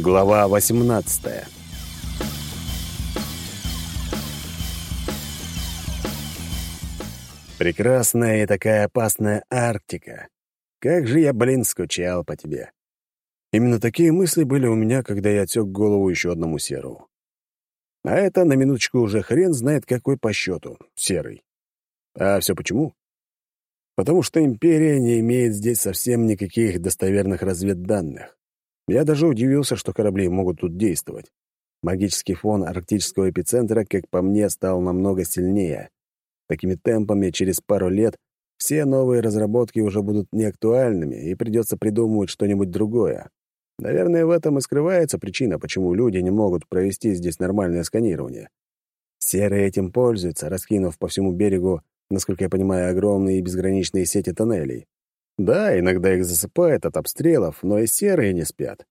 Глава 18 Прекрасная и такая опасная Арктика. Как же я, блин, скучал по тебе. Именно такие мысли были у меня, когда я отсек голову еще одному серу. А это, на минуточку, уже хрен знает какой по счету, серый. А все почему? Потому что Империя не имеет здесь совсем никаких достоверных разведданных. Я даже удивился, что корабли могут тут действовать. Магический фон арктического эпицентра, как по мне, стал намного сильнее. Такими темпами через пару лет все новые разработки уже будут неактуальными, и придется придумывать что-нибудь другое. Наверное, в этом и скрывается причина, почему люди не могут провести здесь нормальное сканирование. Серые этим пользуются, раскинув по всему берегу, насколько я понимаю, огромные и безграничные сети тоннелей. Да, иногда их засыпает от обстрелов, но и серые не спят.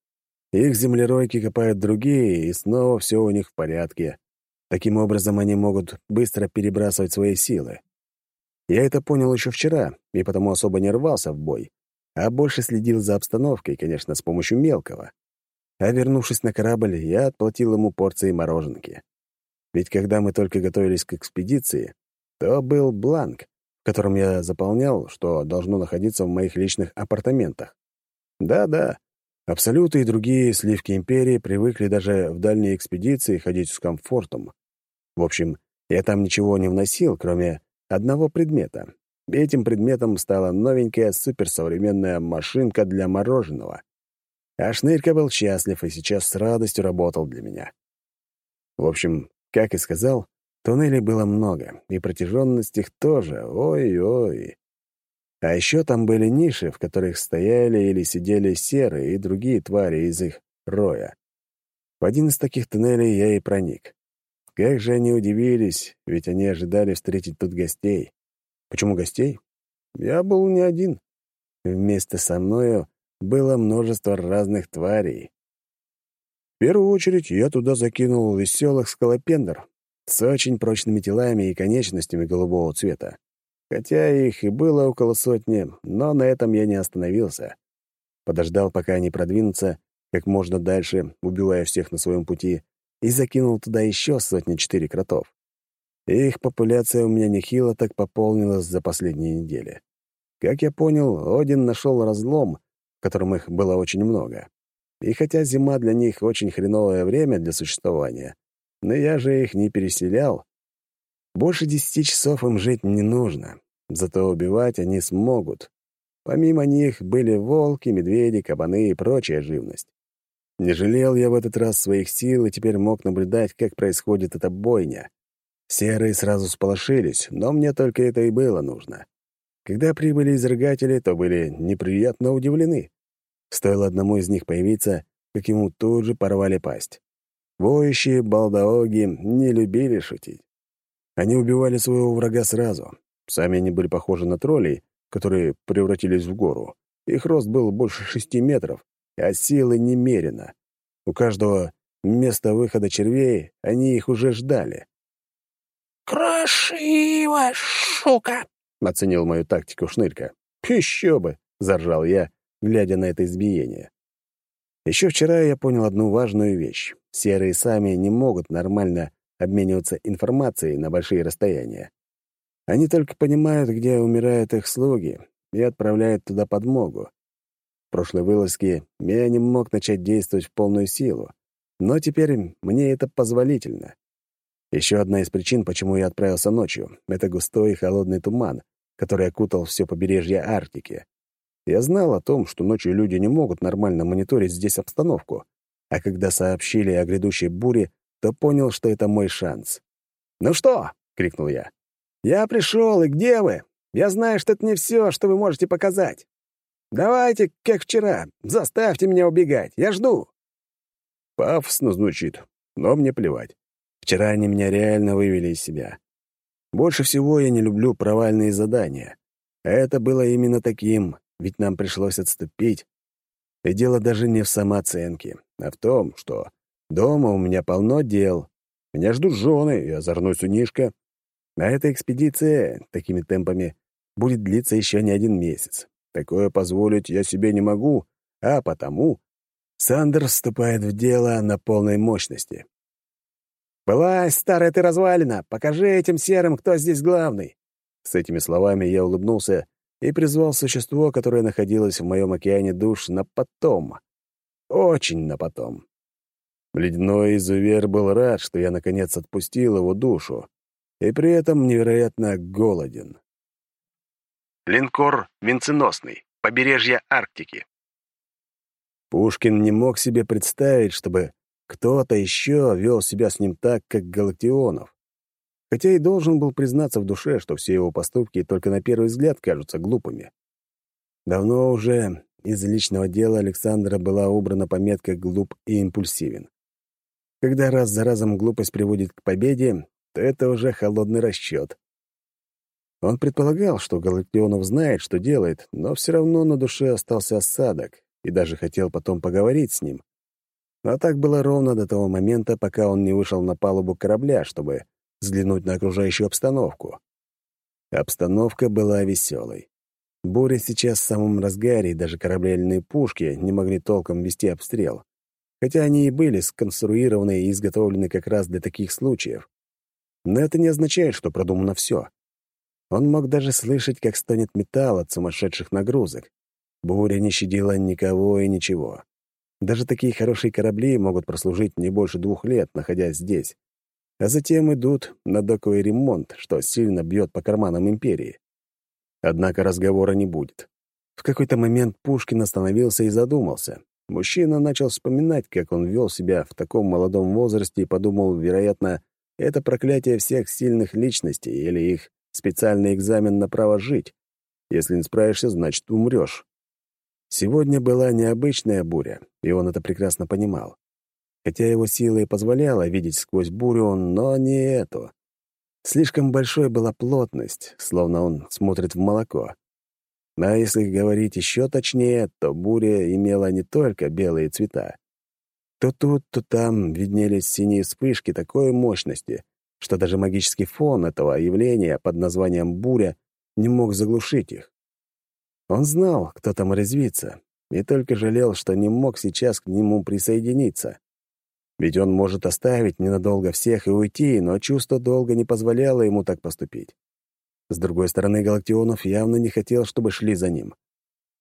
Их землеройки копают другие, и снова все у них в порядке. Таким образом, они могут быстро перебрасывать свои силы. Я это понял еще вчера, и потому особо не рвался в бой, а больше следил за обстановкой, конечно, с помощью мелкого. А вернувшись на корабль, я отплатил ему порции мороженки. Ведь когда мы только готовились к экспедиции, то был бланк, которым я заполнял, что должно находиться в моих личных апартаментах. Да-да, Абсолюты и другие сливки империи привыкли даже в дальние экспедиции ходить с комфортом. В общем, я там ничего не вносил, кроме одного предмета. Этим предметом стала новенькая суперсовременная машинка для мороженого. А Шнырька был счастлив и сейчас с радостью работал для меня. В общем, как и сказал, Туннелей было много, и протяженность их тоже, ой-ой. А еще там были ниши, в которых стояли или сидели серые и другие твари из их роя. В один из таких туннелей я и проник. Как же они удивились, ведь они ожидали встретить тут гостей. Почему гостей? Я был не один. Вместе со мною было множество разных тварей. В первую очередь я туда закинул веселых скалопендр, с очень прочными телами и конечностями голубого цвета. Хотя их и было около сотни, но на этом я не остановился. Подождал, пока они продвинутся как можно дальше, убивая всех на своем пути, и закинул туда еще сотни-четыре кротов. Их популяция у меня нехило так пополнилась за последние недели. Как я понял, Один нашел разлом, в котором их было очень много. И хотя зима для них очень хреновое время для существования, но я же их не переселял. Больше десяти часов им жить не нужно, зато убивать они смогут. Помимо них были волки, медведи, кабаны и прочая живность. Не жалел я в этот раз своих сил и теперь мог наблюдать, как происходит эта бойня. Серые сразу сполошились, но мне только это и было нужно. Когда прибыли изрыгатели, то были неприятно удивлены. Стоило одному из них появиться, как ему тут же порвали пасть. Воющие балдаоги не любили шутить. Они убивали своего врага сразу. Сами они были похожи на троллей, которые превратились в гору. Их рост был больше шести метров, а силы немерено. У каждого места выхода червей они их уже ждали. «Красиво, шука!» — оценил мою тактику Шнырька. «Еще бы!» — заржал я, глядя на это избиение. Еще вчера я понял одну важную вещь. Серые сами не могут нормально обмениваться информацией на большие расстояния. Они только понимают, где умирают их слуги, и отправляют туда подмогу. В прошлой вылазке я не мог начать действовать в полную силу, но теперь мне это позволительно. Еще одна из причин, почему я отправился ночью, — это густой и холодный туман, который окутал все побережье Арктики. Я знал о том, что ночью люди не могут нормально мониторить здесь обстановку, а когда сообщили о грядущей буре, то понял, что это мой шанс. «Ну что?» — крикнул я. «Я пришел, и где вы? Я знаю, что это не все, что вы можете показать. Давайте, как вчера, заставьте меня убегать, я жду». Пафосно звучит, но мне плевать. Вчера они меня реально вывели из себя. Больше всего я не люблю провальные задания. Это было именно таким, ведь нам пришлось отступить. И дело даже не в самооценке, а в том, что дома у меня полно дел. Меня ждут жены и озорной сынишка. А эта экспедиция такими темпами будет длиться еще не один месяц. Такое позволить я себе не могу, а потому Сандер вступает в дело на полной мощности. «Вылазь, старая ты развалина! Покажи этим серым, кто здесь главный!» С этими словами я улыбнулся и призвал существо, которое находилось в моем океане душ, на потом. Очень на потом. Ледяной изувер был рад, что я, наконец, отпустил его душу, и при этом невероятно голоден. Линкор «Венценосный», побережье Арктики. Пушкин не мог себе представить, чтобы кто-то еще вел себя с ним так, как Галактионов. Хотя и должен был признаться в душе, что все его поступки только на первый взгляд кажутся глупыми. Давно уже из личного дела Александра была убрана пометка «глуп» и «импульсивен». Когда раз за разом глупость приводит к победе, то это уже холодный расчет. Он предполагал, что Галактионов знает, что делает, но все равно на душе остался осадок и даже хотел потом поговорить с ним. Но так было ровно до того момента, пока он не вышел на палубу корабля, чтобы взглянуть на окружающую обстановку. Обстановка была веселой. Буря сейчас в самом разгаре, и даже корабельные пушки не могли толком вести обстрел. Хотя они и были сконструированы и изготовлены как раз для таких случаев. Но это не означает, что продумано все. Он мог даже слышать, как стонет металл от сумасшедших нагрузок. Буря не щадила никого и ничего. Даже такие хорошие корабли могут прослужить не больше двух лет, находясь здесь. А затем идут на доковый ремонт, что сильно бьет по карманам империи. Однако разговора не будет. В какой-то момент Пушкин остановился и задумался. Мужчина начал вспоминать, как он вел себя в таком молодом возрасте и подумал, вероятно, это проклятие всех сильных личностей или их специальный экзамен на право жить. Если не справишься, значит, умрешь. Сегодня была необычная буря, и он это прекрасно понимал. Хотя его сила и позволяла видеть сквозь бурю, но не эту. Слишком большой была плотность, словно он смотрит в молоко. А если говорить еще точнее, то буря имела не только белые цвета. То тут, то там виднелись синие вспышки такой мощности, что даже магический фон этого явления под названием «буря» не мог заглушить их. Он знал, кто там резвится, и только жалел, что не мог сейчас к нему присоединиться. Ведь он может оставить ненадолго всех и уйти, но чувство долга не позволяло ему так поступить. С другой стороны, Галактионов явно не хотел, чтобы шли за ним.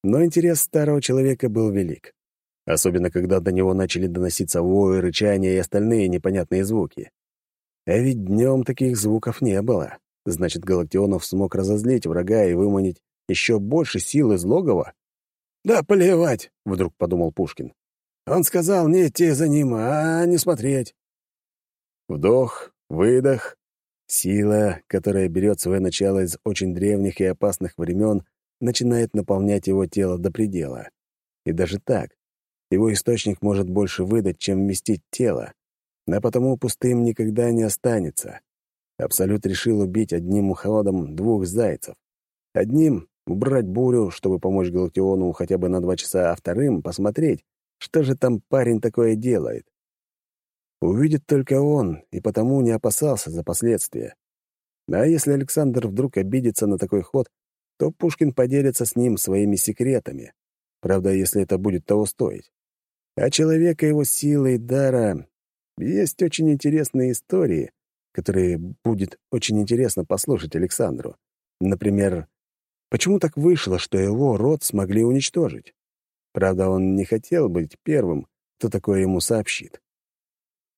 Но интерес старого человека был велик. Особенно, когда до него начали доноситься вои, рычания и остальные непонятные звуки. А ведь днем таких звуков не было. Значит, Галактионов смог разозлить врага и выманить еще больше сил из логова? «Да плевать!» — вдруг подумал Пушкин. «Он сказал не идти за ним, а не смотреть». Вдох, выдох. Сила, которая берет свое начало из очень древних и опасных времен, начинает наполнять его тело до предела. И даже так. Его источник может больше выдать, чем вместить тело. А потому пустым никогда не останется. Абсолют решил убить одним уходом двух зайцев. Одним убрать бурю, чтобы помочь Галактиону хотя бы на два часа, а вторым — посмотреть, что же там парень такое делает. Увидит только он, и потому не опасался за последствия. А если Александр вдруг обидится на такой ход, то Пушкин поделится с ним своими секретами. Правда, если это будет того стоить. А человека его силы и дара есть очень интересные истории, которые будет очень интересно послушать Александру. Например, Почему так вышло, что его род смогли уничтожить? Правда, он не хотел быть первым, кто такое ему сообщит.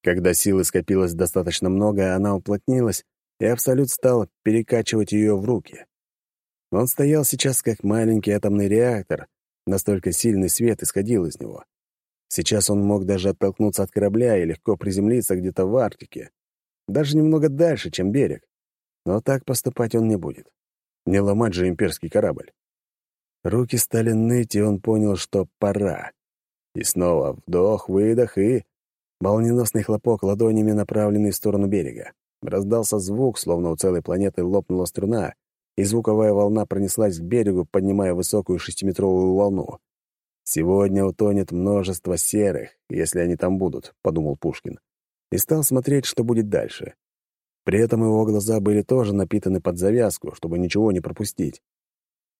Когда силы скопилось достаточно много, она уплотнилась, и Абсолют стал перекачивать ее в руки. Он стоял сейчас как маленький атомный реактор, настолько сильный свет исходил из него. Сейчас он мог даже оттолкнуться от корабля и легко приземлиться где-то в Арктике, даже немного дальше, чем берег. Но так поступать он не будет. Не ломать же имперский корабль. Руки стали ныть, и он понял, что пора. И снова вдох, выдох и... Молниеносный хлопок ладонями, направленный в сторону берега. Раздался звук, словно у целой планеты лопнула струна, и звуковая волна пронеслась к берегу, поднимая высокую шестиметровую волну. «Сегодня утонет множество серых, если они там будут», — подумал Пушкин. И стал смотреть, что будет дальше. При этом его глаза были тоже напитаны под завязку, чтобы ничего не пропустить.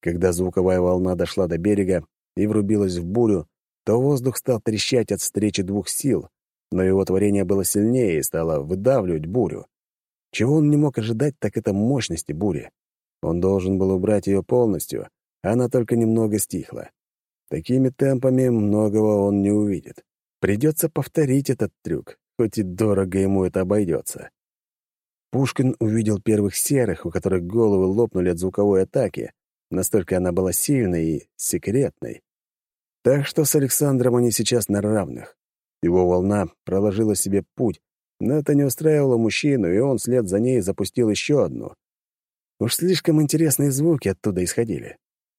Когда звуковая волна дошла до берега и врубилась в бурю, то воздух стал трещать от встречи двух сил, но его творение было сильнее и стало выдавливать бурю. Чего он не мог ожидать, так это мощности бури. Он должен был убрать ее полностью, а она только немного стихла. Такими темпами многого он не увидит. Придется повторить этот трюк, хоть и дорого ему это обойдется. Пушкин увидел первых серых, у которых головы лопнули от звуковой атаки. Настолько она была сильной и секретной. Так что с Александром они сейчас на равных. Его волна проложила себе путь, но это не устраивало мужчину, и он вслед за ней запустил еще одну. Уж слишком интересные звуки оттуда исходили.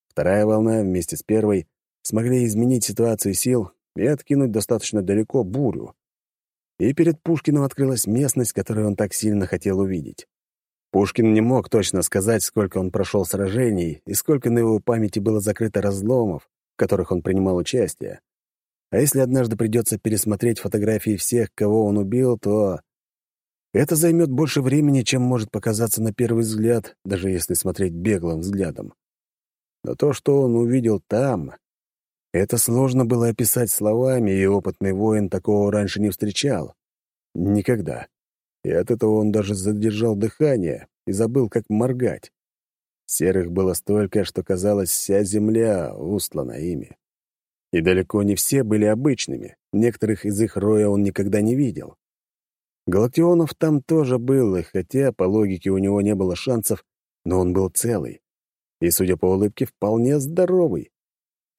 Вторая волна вместе с первой смогли изменить ситуацию сил и откинуть достаточно далеко бурю. И перед Пушкиным открылась местность, которую он так сильно хотел увидеть. Пушкин не мог точно сказать, сколько он прошел сражений и сколько на его памяти было закрыто разломов, в которых он принимал участие. А если однажды придется пересмотреть фотографии всех, кого он убил, то это займет больше времени, чем может показаться на первый взгляд, даже если смотреть беглым взглядом. Но то, что он увидел там, это сложно было описать словами, и опытный воин такого раньше не встречал. Никогда. И от этого он даже задержал дыхание и забыл, как моргать. Серых было столько, что казалось, вся земля устлана ими. И далеко не все были обычными, некоторых из их роя он никогда не видел. Галактионов там тоже был, и хотя по логике у него не было шансов, но он был целый. И, судя по улыбке, вполне здоровый.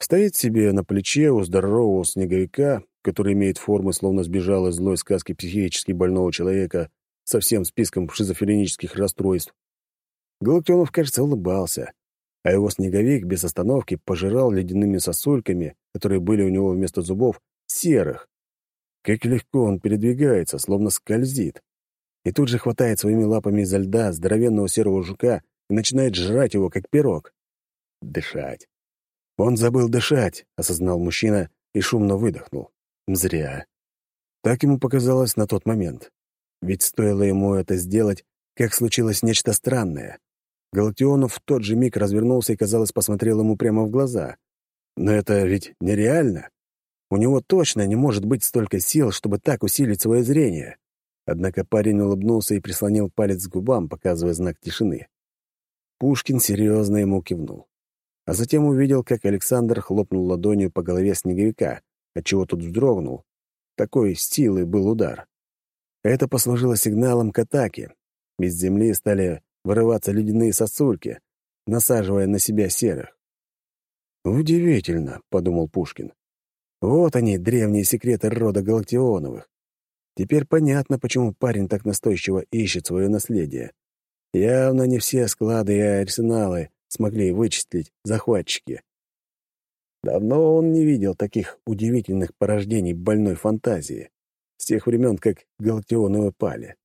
Стоит себе на плече у здорового снеговика, который имеет формы, словно сбежал из злой сказки психически больного человека со всем списком шизофренических расстройств. Галактионов, кажется, улыбался, а его снеговик без остановки пожирал ледяными сосульками, которые были у него вместо зубов, серых. Как легко он передвигается, словно скользит. И тут же хватает своими лапами изо льда здоровенного серого жука и начинает жрать его, как пирог. Дышать. Он забыл дышать, осознал мужчина и шумно выдохнул. Зря. Так ему показалось на тот момент. Ведь стоило ему это сделать, как случилось нечто странное. Галактионов в тот же миг развернулся и, казалось, посмотрел ему прямо в глаза. Но это ведь нереально. У него точно не может быть столько сил, чтобы так усилить свое зрение. Однако парень улыбнулся и прислонил палец к губам, показывая знак тишины. Пушкин серьезно ему кивнул. А затем увидел, как Александр хлопнул ладонью по голове снеговика, отчего тот вздрогнул. Такой силы был удар. Это послужило сигналом к атаке. Из земли стали вырываться ледяные сосульки, насаживая на себя серых. «Удивительно», — подумал Пушкин. «Вот они, древние секреты рода Галактионовых. Теперь понятно, почему парень так настойчиво ищет свое наследие. Явно не все склады и арсеналы смогли вычислить захватчики. Давно он не видел таких удивительных порождений больной фантазии, с тех времен, как Галактионовы пали.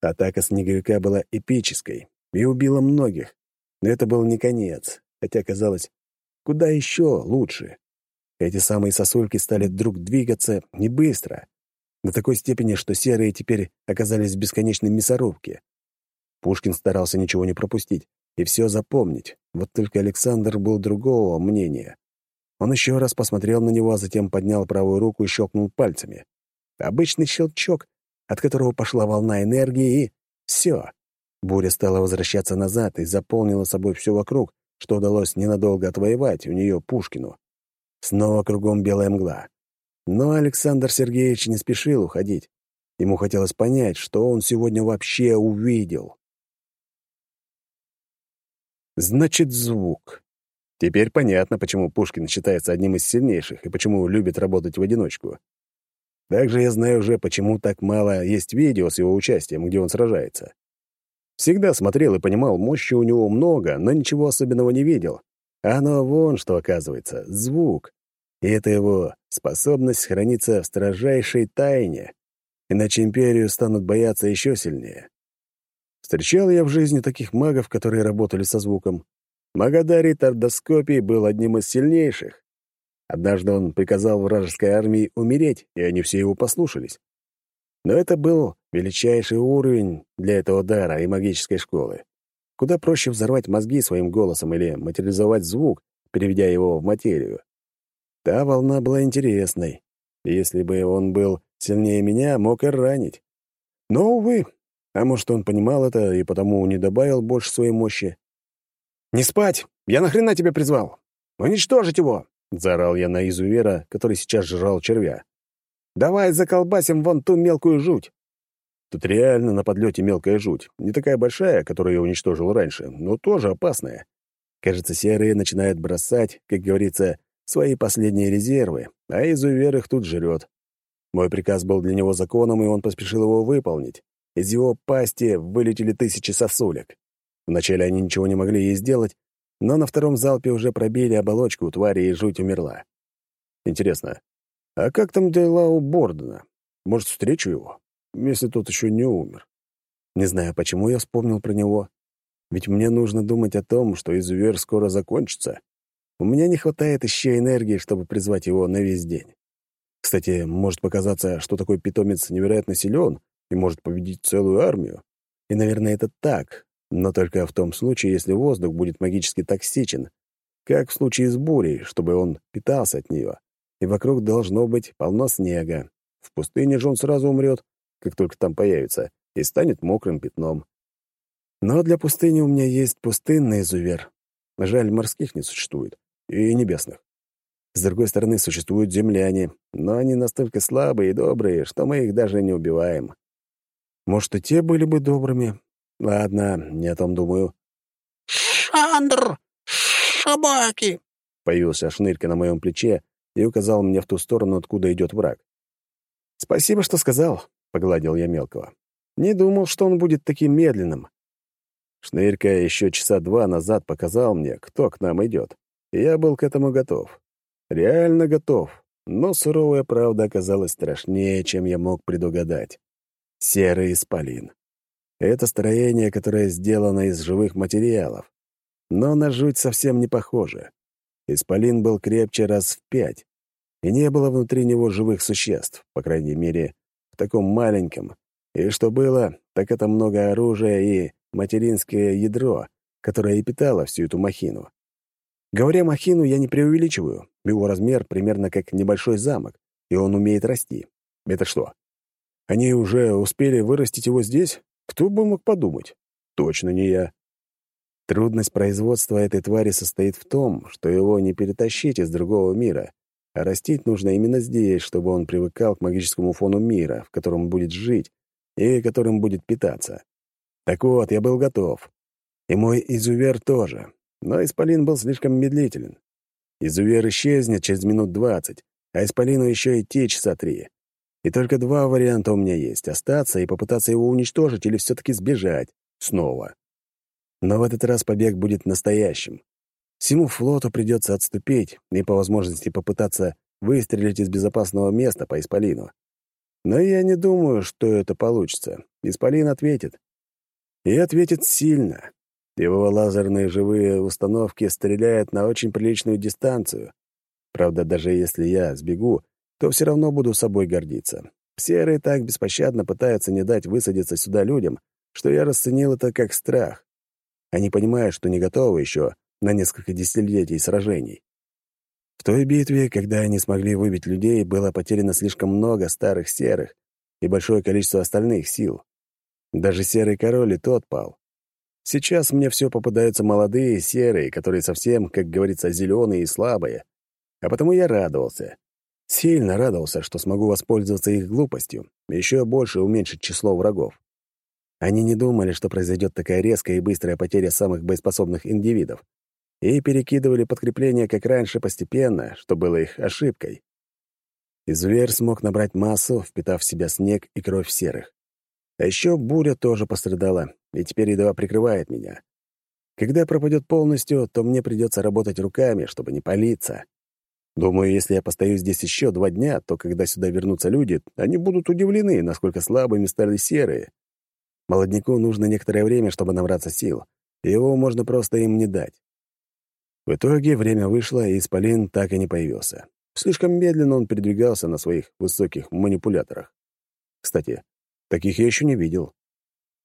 Атака снеговика была эпической и убила многих. Но это был не конец, хотя казалось, куда еще лучше. Эти самые сосульки стали вдруг двигаться не быстро, до такой степени, что серые теперь оказались в бесконечной мясорубке. Пушкин старался ничего не пропустить и все запомнить, вот только Александр был другого мнения. Он еще раз посмотрел на него, а затем поднял правую руку и щелкнул пальцами. Обычный щелчок, от которого пошла волна энергии, и все. Буря стала возвращаться назад и заполнила собой все вокруг, что удалось ненадолго отвоевать у нее Пушкину. Снова кругом белая мгла. Но Александр Сергеевич не спешил уходить. Ему хотелось понять, что он сегодня вообще увидел. Значит, звук. Теперь понятно, почему Пушкин считается одним из сильнейших и почему любит работать в одиночку. Также я знаю уже, почему так мало есть видео с его участием, где он сражается. Всегда смотрел и понимал, мощи у него много, но ничего особенного не видел. А оно вон что оказывается — звук. И это его способность храниться в строжайшей тайне. Иначе империю станут бояться еще сильнее. Встречал я в жизни таких магов, которые работали со звуком. Магадарий Тардоскопий был одним из сильнейших. Однажды он приказал вражеской армии умереть, и они все его послушались. Но это был величайший уровень для этого дара и магической школы. Куда проще взорвать мозги своим голосом или материализовать звук, переведя его в материю. Та волна была интересной. Если бы он был сильнее меня, мог и ранить. Но, увы, а может, он понимал это и потому не добавил больше своей мощи. «Не спать! Я нахрена тебя призвал? Уничтожить его!» — заорал я на изувера, который сейчас жрал червя. «Давай заколбасим вон ту мелкую жуть!» Тут реально на подлете мелкая жуть. Не такая большая, которую я уничтожил раньше, но тоже опасная. Кажется, серые начинают бросать, как говорится, свои последние резервы, а изувер их тут жрет. Мой приказ был для него законом, и он поспешил его выполнить. Из его пасти вылетели тысячи сосулек. Вначале они ничего не могли ей сделать, но на втором залпе уже пробили оболочку у твари, и жуть умерла. Интересно, а как там дела у Бордена? Может, встречу его, если тот еще не умер? Не знаю, почему я вспомнил про него. Ведь мне нужно думать о том, что изувер скоро закончится. У меня не хватает еще энергии, чтобы призвать его на весь день. Кстати, может показаться, что такой питомец невероятно силен и может победить целую армию. И, наверное, это так, но только в том случае, если воздух будет магически токсичен, как в случае с бурей, чтобы он питался от нее, и вокруг должно быть полно снега. В пустыне же он сразу умрет, как только там появится, и станет мокрым пятном. Но для пустыни у меня есть пустынный изувер. Жаль, морских не существует и небесных. С другой стороны, существуют земляне, но они настолько слабые и добрые, что мы их даже не убиваем. Может, и те были бы добрыми? Ладно, не о том думаю. «Шандр! Собаки!» Появился шнырька на моем плече и указал мне в ту сторону, откуда идет враг. «Спасибо, что сказал», — погладил я мелкого. «Не думал, что он будет таким медленным». Шнырька еще часа два назад показал мне, кто к нам идет я был к этому готов. Реально готов, но суровая правда оказалась страшнее, чем я мог предугадать. Серый исполин. Это строение, которое сделано из живых материалов. Но на жуть совсем не похоже. Исполин был крепче раз в пять, и не было внутри него живых существ, по крайней мере, в таком маленьком. И что было, так это много оружия и материнское ядро, которое и питало всю эту махину. Говоря махину, я не преувеличиваю. Его размер примерно как небольшой замок, и он умеет расти. Это что? Они уже успели вырастить его здесь? Кто бы мог подумать? Точно не я. Трудность производства этой твари состоит в том, что его не перетащить из другого мира, а растить нужно именно здесь, чтобы он привыкал к магическому фону мира, в котором будет жить и которым будет питаться. Так вот, я был готов. И мой изувер тоже. Но Исполин был слишком медлителен. Изувер исчезнет через минут двадцать, а Исполину еще идти часа три. И только два варианта у меня есть — остаться и попытаться его уничтожить или все-таки сбежать. Снова. Но в этот раз побег будет настоящим. Всему флоту придется отступить и по возможности попытаться выстрелить из безопасного места по Исполину. Но я не думаю, что это получится. Исполин ответит. И ответит сильно. Его лазерные живые установки стреляют на очень приличную дистанцию. Правда, даже если я сбегу, то все равно буду собой гордиться. Серые так беспощадно пытаются не дать высадиться сюда людям, что я расценил это как страх. Они понимают, что не готовы еще на несколько десятилетий сражений. В той битве, когда они смогли выбить людей, было потеряно слишком много старых серых и большое количество остальных сил. Даже серый король и тот пал. Сейчас мне все попадаются молодые, серые, которые совсем, как говорится, зеленые и слабые. А потому я радовался. Сильно радовался, что смогу воспользоваться их глупостью, еще больше уменьшить число врагов. Они не думали, что произойдет такая резкая и быстрая потеря самых боеспособных индивидов, и перекидывали подкрепления, как раньше, постепенно, что было их ошибкой. И зверь смог набрать массу, впитав в себя снег и кровь серых. А еще буря тоже пострадала, и теперь едва прикрывает меня. Когда пропадет полностью, то мне придется работать руками, чтобы не палиться. Думаю, если я постою здесь еще два дня, то когда сюда вернутся люди, они будут удивлены, насколько слабыми стали серые. Молодняку нужно некоторое время, чтобы набраться сил, его можно просто им не дать. В итоге время вышло, и Исполин так и не появился. Слишком медленно он передвигался на своих высоких манипуляторах. Кстати, таких я еще не видел.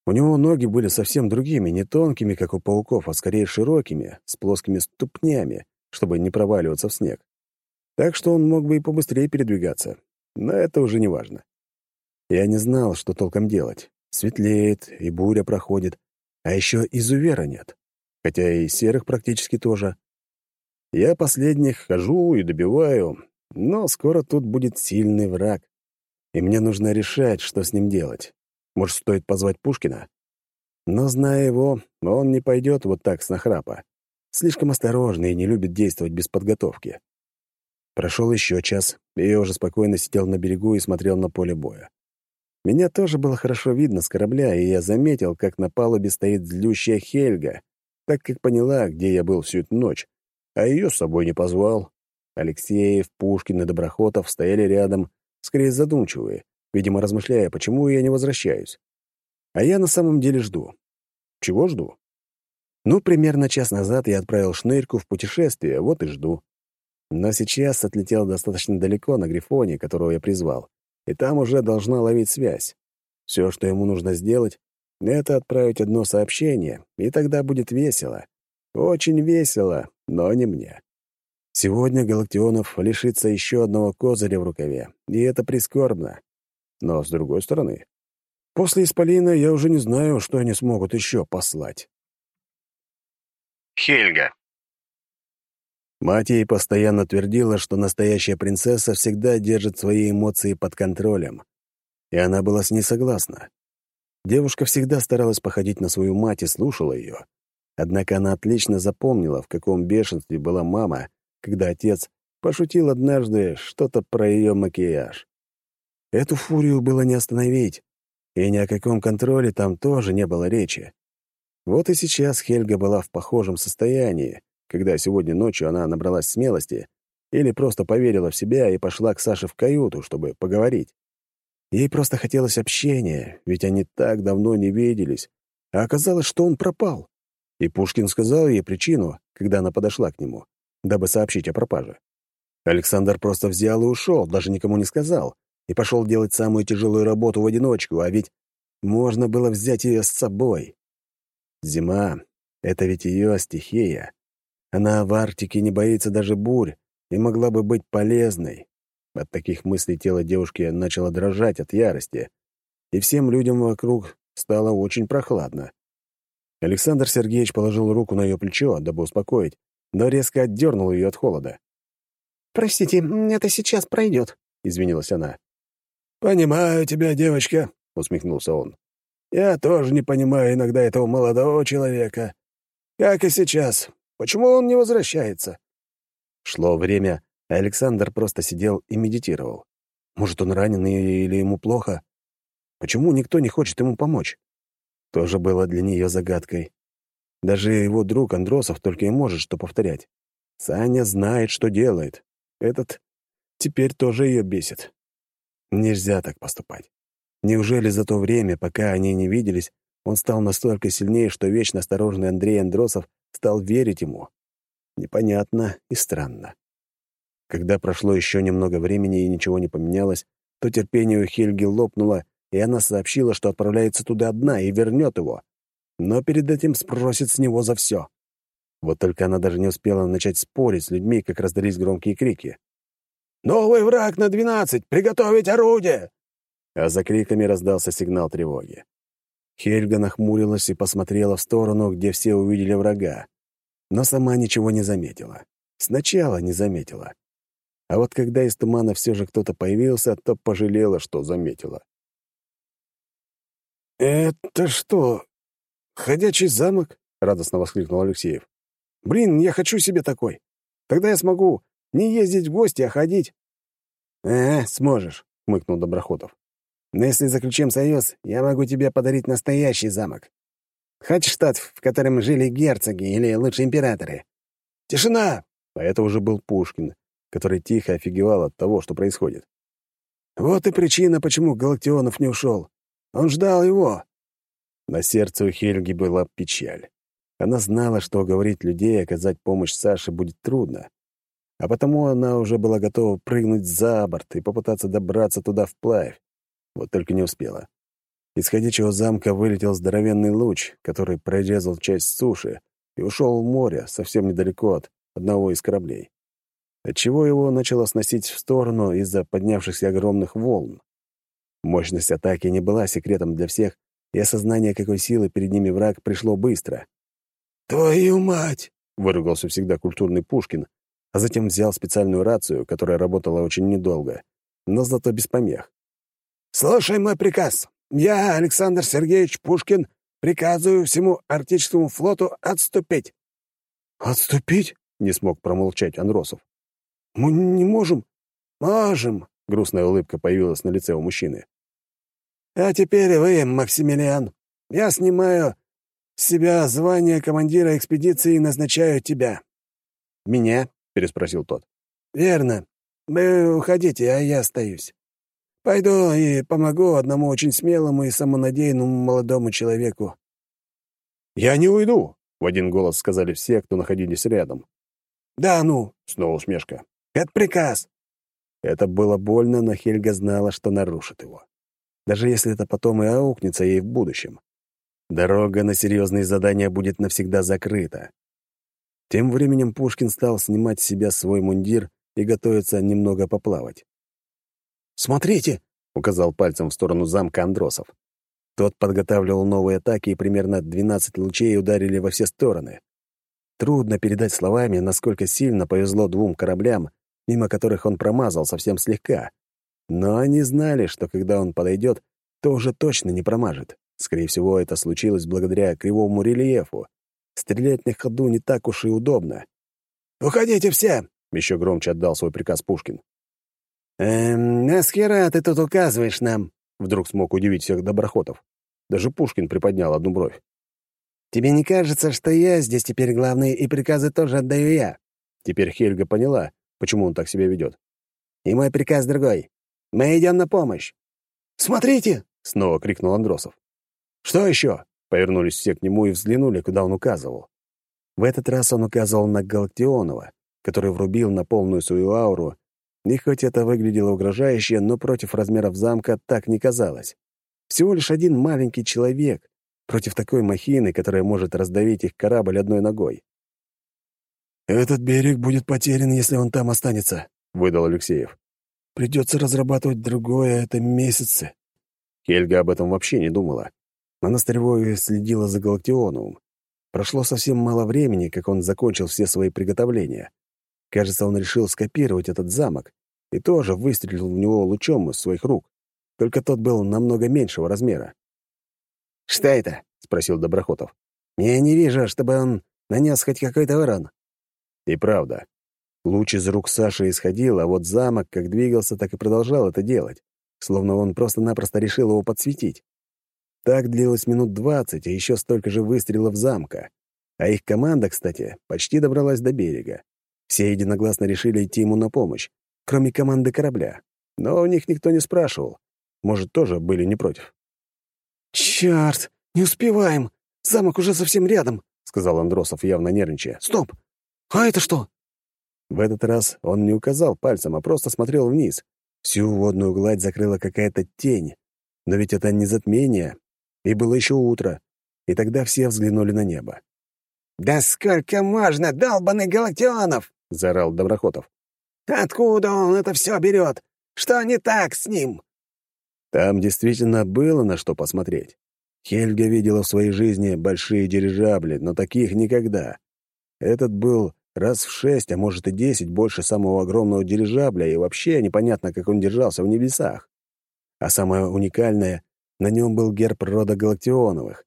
У него ноги были совсем другими, не тонкими, как у пауков, а скорее широкими, с плоскими ступнями, чтобы не проваливаться в снег. Так что он мог бы и побыстрее передвигаться. Но это уже не важно. Я не знал, что толком делать. Светлеет, и буря проходит, а еще изувера нет. Хотя и серых практически тоже. Я последних хожу и добиваю, но скоро тут будет сильный враг. И мне нужно решать, что с ним делать. Может, стоит позвать Пушкина? Но, зная его, он не пойдет вот так с нахрапа. Слишком осторожный и не любит действовать без подготовки. Прошел еще час, и я уже спокойно сидел на берегу и смотрел на поле боя. Меня тоже было хорошо видно с корабля, и я заметил, как на палубе стоит злющая Хельга, так как поняла, где я был всю эту ночь, а ее с собой не позвал. Алексеев, Пушкин и Доброхотов стояли рядом, скорее задумчивые, видимо, размышляя, почему я не возвращаюсь. А я на самом деле жду. Чего жду? Ну, примерно час назад я отправил Шнырьку в путешествие, вот и жду. Но сейчас отлетел достаточно далеко на Грифоне, которого я призвал, и там уже должна ловить связь. Все, что ему нужно сделать, это отправить одно сообщение, и тогда будет весело. Очень весело, но не мне. Сегодня Галактионов лишится еще одного козыря в рукаве, и это прискорбно. Но, с другой стороны, после Исполина я уже не знаю, что они смогут еще послать. Хельга. Мать ей постоянно твердила, что настоящая принцесса всегда держит свои эмоции под контролем. И она была с ней согласна. Девушка всегда старалась походить на свою мать и слушала ее. Однако она отлично запомнила, в каком бешенстве была мама, когда отец пошутил однажды что-то про ее макияж. Эту фурию было не остановить, и ни о каком контроле там тоже не было речи. Вот и сейчас Хельга была в похожем состоянии, когда сегодня ночью она набралась смелости или просто поверила в себя и пошла к Саше в каюту, чтобы поговорить. Ей просто хотелось общения, ведь они так давно не виделись, а оказалось, что он пропал. И Пушкин сказал ей причину, когда она подошла к нему, дабы сообщить о пропаже. Александр просто взял и ушел, даже никому не сказал, и пошел делать самую тяжелую работу в одиночку, а ведь можно было взять ее с собой. Зима — это ведь ее стихия. Она в Арктике не боится даже бурь и могла бы быть полезной. От таких мыслей тело девушки начало дрожать от ярости, и всем людям вокруг стало очень прохладно. Александр Сергеевич положил руку на ее плечо, дабы успокоить, но резко отдернул ее от холода. «Простите, это сейчас пройдет», — извинилась она. «Понимаю тебя, девочка», — усмехнулся он. «Я тоже не понимаю иногда этого молодого человека. Как и сейчас. Почему он не возвращается?» Шло время, а Александр просто сидел и медитировал. Может, он ранен или ему плохо? Почему никто не хочет ему помочь? Тоже было для нее загадкой. Даже его друг Андросов только и может что повторять. Саня знает, что делает. Этот теперь тоже ее бесит. Нельзя так поступать. Неужели за то время, пока они не виделись, он стал настолько сильнее, что вечно осторожный Андрей Андросов стал верить ему? Непонятно и странно. Когда прошло еще немного времени и ничего не поменялось, то терпение у Хельги лопнуло, и она сообщила, что отправляется туда одна и вернет его. Но перед этим спросит с него за все. Вот только она даже не успела начать спорить с людьми, как раздались громкие крики. «Новый враг на двенадцать! Приготовить орудие!» А за криками раздался сигнал тревоги. Хельга нахмурилась и посмотрела в сторону, где все увидели врага. Но сама ничего не заметила. Сначала не заметила. А вот когда из тумана все же кто-то появился, то пожалела, что заметила. «Это что, ходячий замок?» — радостно воскликнул Алексеев. «Блин, я хочу себе такой. Тогда я смогу не ездить в гости, а ходить». «Э, сможешь», — хмыкнул Доброхотов. «Но если заключим союз, я могу тебе подарить настоящий замок. Хочешь тот, в котором жили герцоги или лучше императоры?» «Тишина!» А это уже был Пушкин, который тихо офигевал от того, что происходит. «Вот и причина, почему Галактионов не ушел. Он ждал его». На сердце у Хельги была печаль. Она знала, что уговорить людей и оказать помощь Саше будет трудно а потому она уже была готова прыгнуть за борт и попытаться добраться туда вплавь. Вот только не успела. Из замка вылетел здоровенный луч, который прорезал часть суши и ушел в море совсем недалеко от одного из кораблей. отчего его начало сносить в сторону из-за поднявшихся огромных волн. Мощность атаки не была секретом для всех, и осознание, какой силы перед ними враг, пришло быстро. «Твою мать!» — выругался всегда культурный Пушкин, а затем взял специальную рацию, которая работала очень недолго, но зато без помех. «Слушай мой приказ. Я, Александр Сергеевич Пушкин, приказываю всему Арктическому флоту отступить». «Отступить?» — не смог промолчать Анросов. «Мы не можем». «Можем», — грустная улыбка появилась на лице у мужчины. «А теперь вы, Максимилиан. Я снимаю с себя звание командира экспедиции и назначаю тебя». «Меня?» — переспросил тот. «Верно. Вы уходите, а я остаюсь. Пойду и помогу одному очень смелому и самонадеянному молодому человеку». «Я не уйду», — в один голос сказали все, кто находились рядом. «Да ну!» — снова усмешка. «Это приказ!» Это было больно, но Хельга знала, что нарушит его. Даже если это потом и аукнется ей в будущем. Дорога на серьезные задания будет навсегда закрыта. Тем временем Пушкин стал снимать с себя свой мундир и готовиться немного поплавать. «Смотрите!» — указал пальцем в сторону замка Андросов. Тот подготавливал новые атаки, и примерно 12 лучей ударили во все стороны. Трудно передать словами, насколько сильно повезло двум кораблям, мимо которых он промазал совсем слегка. Но они знали, что когда он подойдет, то уже точно не промажет. Скорее всего, это случилось благодаря кривому рельефу. Стрелять на ходу не так уж и удобно. «Уходите все!» — еще громче отдал свой приказ Пушкин. «Эм, а с ты тут указываешь нам?» Вдруг смог удивить всех доброхотов. Даже Пушкин приподнял одну бровь. «Тебе не кажется, что я здесь теперь главный, и приказы тоже отдаю я?» Теперь Хельга поняла, почему он так себя ведет. «И мой приказ другой. Мы идем на помощь». «Смотрите!» — снова крикнул Андросов. «Что еще?» — повернулись все к нему и взглянули, куда он указывал. В этот раз он указывал на Галактионова, который врубил на полную свою ауру и хоть это выглядело угрожающе, но против размеров замка так не казалось. Всего лишь один маленький человек против такой махины, которая может раздавить их корабль одной ногой. «Этот берег будет потерян, если он там останется», — выдал Алексеев. «Придется разрабатывать другое, это месяцы». Хельга об этом вообще не думала. Она с тревогой следила за Галактионовым. Прошло совсем мало времени, как он закончил все свои приготовления. Кажется, он решил скопировать этот замок и тоже выстрелил в него лучом из своих рук. Только тот был намного меньшего размера. «Что это?» — спросил Доброхотов. «Я не вижу, чтобы он нанес хоть какой-то урон». И правда. Луч из рук Саши исходил, а вот замок как двигался, так и продолжал это делать, словно он просто-напросто решил его подсветить. Так длилось минут двадцать, и еще столько же выстрелов замка. А их команда, кстати, почти добралась до берега. Все единогласно решили идти ему на помощь, кроме команды корабля. Но у них никто не спрашивал. Может, тоже были не против. «Чёрт, не успеваем! Замок уже совсем рядом!» — сказал Андросов, явно нервничая. «Стоп! А это что?» В этот раз он не указал пальцем, а просто смотрел вниз. Всю водную гладь закрыла какая-то тень. Но ведь это не затмение. И было еще утро. И тогда все взглянули на небо. «Да сколько можно, долбанный Галактионов!» — заорал Доброхотов. «Откуда он это все берет? Что не так с ним?» Там действительно было на что посмотреть. Хельга видела в своей жизни большие дирижабли, но таких никогда. Этот был раз в шесть, а может и десять больше самого огромного дирижабля, и вообще непонятно, как он держался в небесах. А самое уникальное — на нем был герб рода Галактионовых.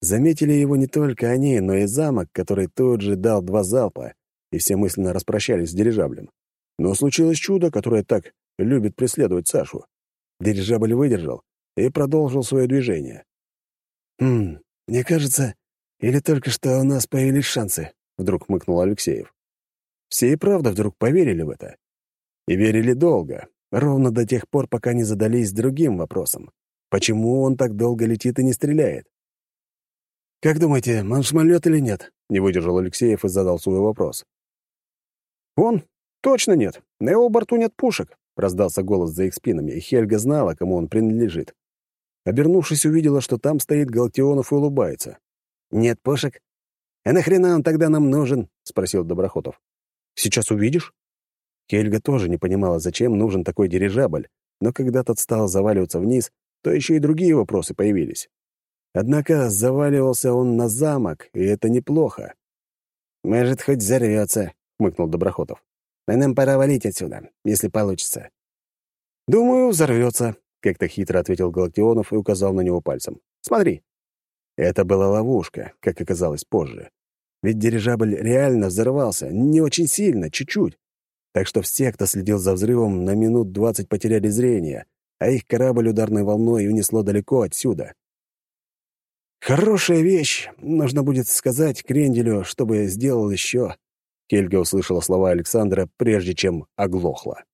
Заметили его не только они, но и замок, который тут же дал два залпа, и все мысленно распрощались с дирижаблем. Но случилось чудо, которое так любит преследовать Сашу. Дирижабль выдержал и продолжил свое движение. «Хм, мне кажется, или только что у нас появились шансы», — вдруг хмыкнул Алексеев. Все и правда вдруг поверили в это. И верили долго, ровно до тех пор, пока не задались другим вопросом. Почему он так долго летит и не стреляет? «Как думаете, он или нет?» — не выдержал Алексеев и задал свой вопрос. «Он? Точно нет. На его борту нет пушек», — раздался голос за их спинами, и Хельга знала, кому он принадлежит. Обернувшись, увидела, что там стоит Галактионов и улыбается. «Нет пушек? А нахрена он тогда нам нужен?» — спросил Доброхотов. «Сейчас увидишь». Хельга тоже не понимала, зачем нужен такой дирижабль, но когда тот стал заваливаться вниз, то еще и другие вопросы появились. Однако заваливался он на замок, и это неплохо. «Может, хоть взорвется», — хмыкнул Доброхотов. «А нам пора валить отсюда, если получится». «Думаю, взорвется», — как-то хитро ответил Галактионов и указал на него пальцем. «Смотри». Это была ловушка, как оказалось позже. Ведь дирижабль реально взорвался, не очень сильно, чуть-чуть. Так что все, кто следил за взрывом, на минут двадцать потеряли зрение, а их корабль ударной волной унесло далеко отсюда. «Хорошая вещь. Нужно будет сказать Кренделю, чтобы сделал еще». Кельга услышала слова Александра, прежде чем оглохла.